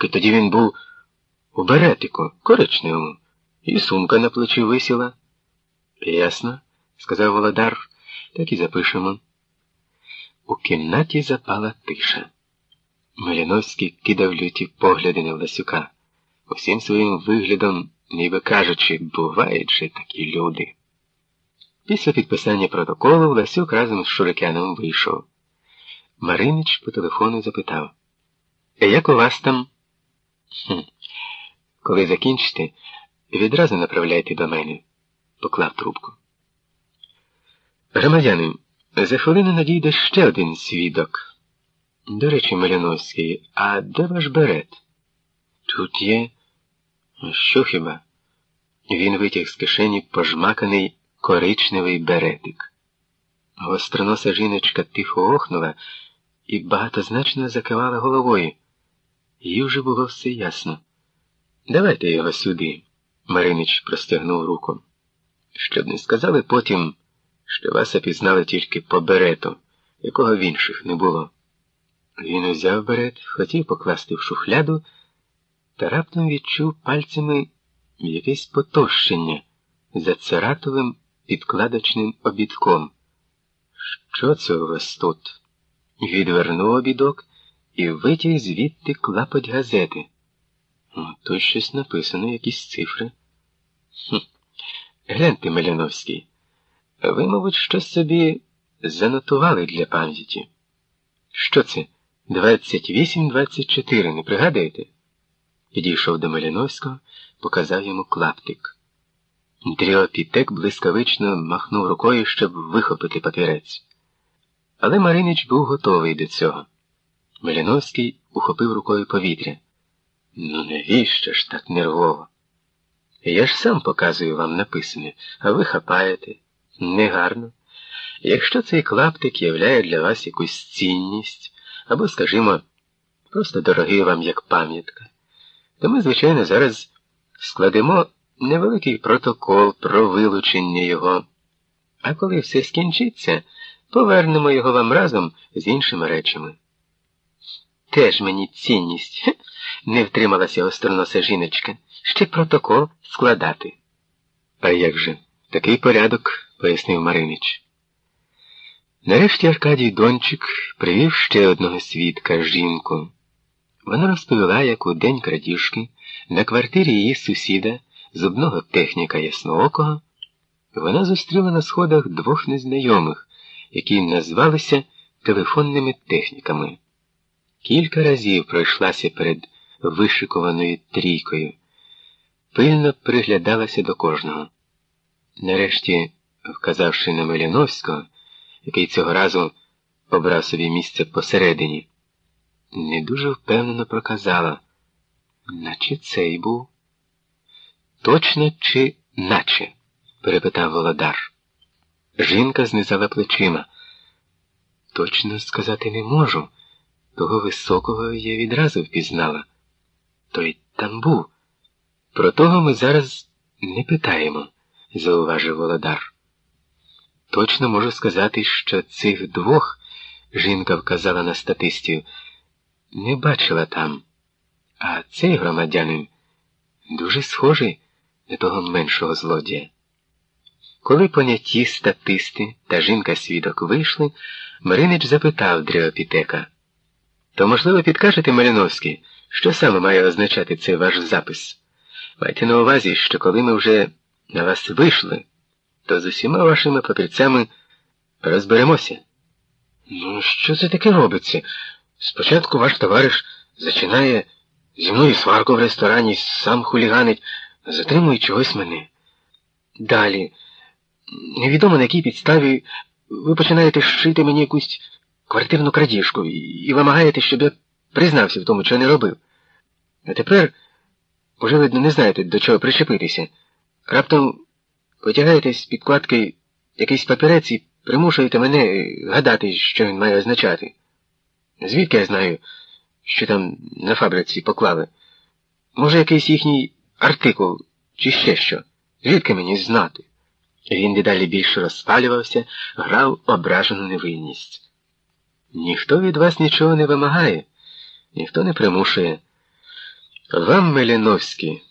Жіночка, тоді він був у беретику, коричневому, і сумка на плечі висіла. Ясно, сказав Володар, так і запишемо. У кімнаті запала тиша. Маліновський кидав люті погляди на Власюка, усім своїм виглядом, ніби кажучи, бувають же такі люди. Після підписання протоколу Власюк разом з Шурикяном вийшов. Маринич по телефону запитав, як у вас там? «Хм, Коли закінчите, відразу направляйте до мене, поклав трубку. Громадянин, за хвилину надійде ще один свідок. До речі, Маляновський, а де ваш берет? Тут є. Що хіба? Він витяг з кишені пожмаканий коричневий беретик. Гостроноса жіночка тихо охнула і багатозначно закивала головою. Їй вже було все ясно. Давайте його сюди, Маринич простягнув руку. Щоб не сказали потім, що вас опізнали тільки по берету, якого в інших не було. Він узяв берет, хотів покласти в шухляду, та раптом відчув пальцями якесь потощення за цератовим підкладочним обідком. Що це у вас тут? Відвернув обідок і витяг звідти клапоть газети. Тут щось написано, якісь цифри. Гляньте, Меляновський, ви, мабуть, щось собі занотували для пам'яті. Що це? 28-24, не пригадуєте? Підійшов до Маліновського, показав йому клаптик. Дріопітек блискавично махнув рукою, щоб вихопити папірець. Але Маринич був готовий до цього. Маліновський ухопив рукою повітря. Ну, навіщо ж так нервово? Я ж сам показую вам написане, а ви хапаєте. Негарно. Якщо цей клаптик являє для вас якусь цінність, або, скажімо, просто дорогий вам як пам'ятка, то ми, звичайно, зараз складемо невеликий протокол про вилучення його. А коли все скінчиться, повернемо його вам разом з іншими речами. Теж мені цінність, не втрималася остроноса жіночка, ще протокол складати. А як же, такий порядок, пояснив Маринич. Нарешті Аркадій Дончик привів ще одного свідка жінку. Вона розповіла, як у день крадіжки на квартирі її сусіда, зубного техніка Ясноокого, вона зустріла на сходах двох незнайомих, які назвалися телефонними техніками. Кілька разів пройшлася перед вишикованою трійкою, пильно приглядалася до кожного. Нарешті, вказавши на Меляновського, який цього разу обрав собі місце посередині, не дуже впевнено проказала, наче цей був. Точно чи наче? перепитав Володар. Жінка знизала плечима. Точно сказати не можу. Того високого я відразу впізнала. Той там був. Про того ми зараз не питаємо, зауважив Володар. Точно можу сказати, що цих двох, жінка вказала на статистів, не бачила там. А цей громадянин дуже схожий на того меншого злодія. Коли поняті статисти та жінка свідок вийшли, Маринич запитав Дріопітека. То, можливо, підкажете, Маліновський, що саме має означати цей ваш запис? Майте на увазі, що коли ми вже на вас вийшли, то з усіма вашими папірцями розберемося. Ну, що це таке робиться? Спочатку ваш товариш зачинає зі мною сварку в ресторані, сам хуліганить, затримує чогось мене. Далі, невідомо на якій підставі ви починаєте шити мені якусь квартирну крадіжку і вимагаєте, щоб я признався в тому, що не робив. А тепер уже, видно, не знаєте, до чого причепитися. Раптом витягаєте з підкладки якийсь папірець і примушуєте мене гадати, що він має означати. Звідки я знаю, що там на фабриці поклали? Може, якийсь їхній артикул, чи ще що? Звідки мені знати? Він дедалі більше розпалювався, грав ображену невинність. Ніхто від вас нічого не вимагає, ніхто не примушує. Вам, Меліновський,